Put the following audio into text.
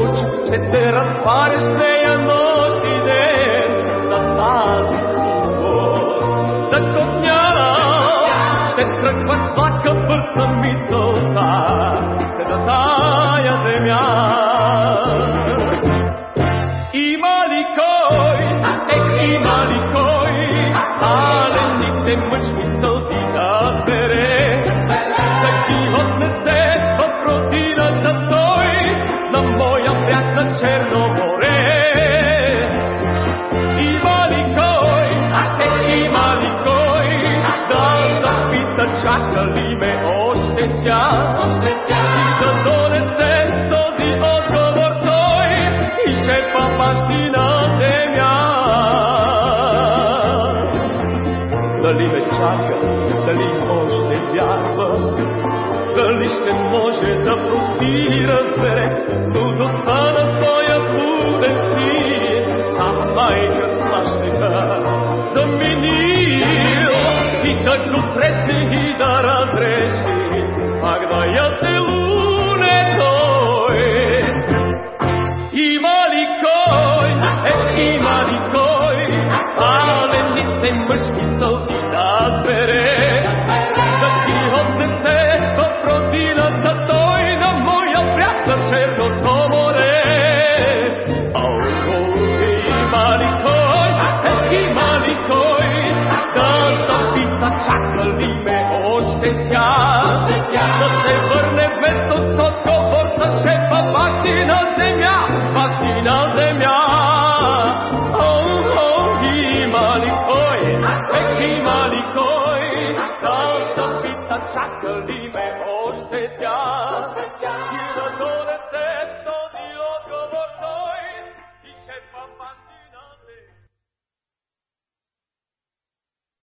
oči, se te razpare smejanosti den, da tazi humor. Se trkva svaka vrsta miselta, запита, чака ли ме още тя, и да донесе този отговор той, и шепа пасти на земя. Дали ме чака, дали още вярва, дали ще може да прости заменил и да го срещне и да разреши, пак да я целуне той. Има чака ли ме още тя, да се върне с отговор с шепа пасти на земя, пасти на земя. О, о, има ли кой, е, има ли кой, да запита, чака ли